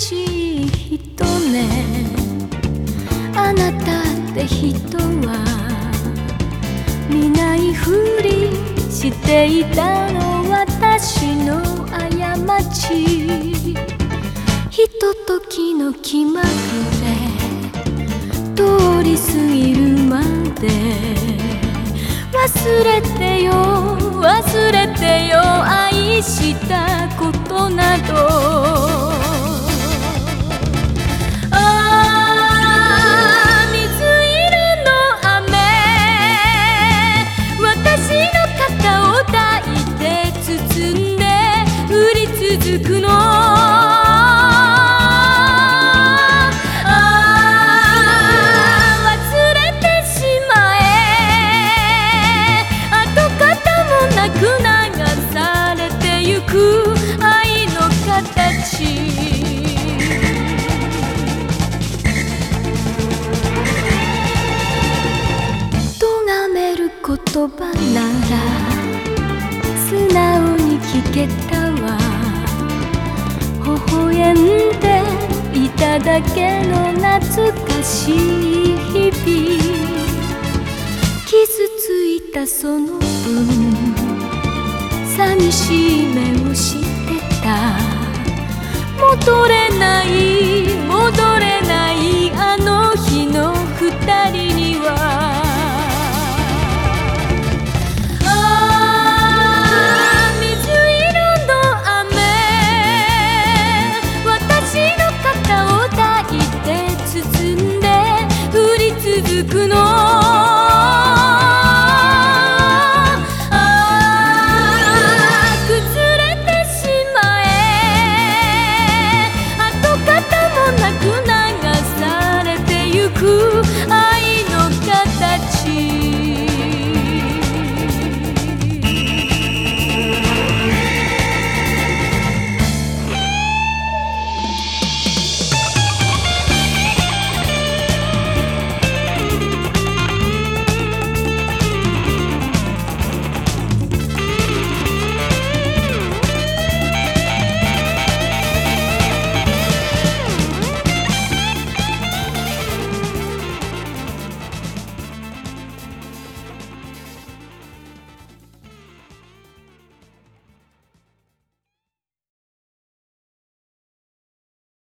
しい人ね。あなたって人は見ないふりしていたの私の過ち。ひとときの気まぐれ通り過ぎるまで忘れてよ忘れてよ愛したこと。言葉なら素直に聞けたわ。微笑んでいただけの懐かしい日々。傷ついたその分寂しい目をしてた。戻れない戻れないあの日の二人には。ああ水色の雨私の肩を抱いて包んで降り続くの cool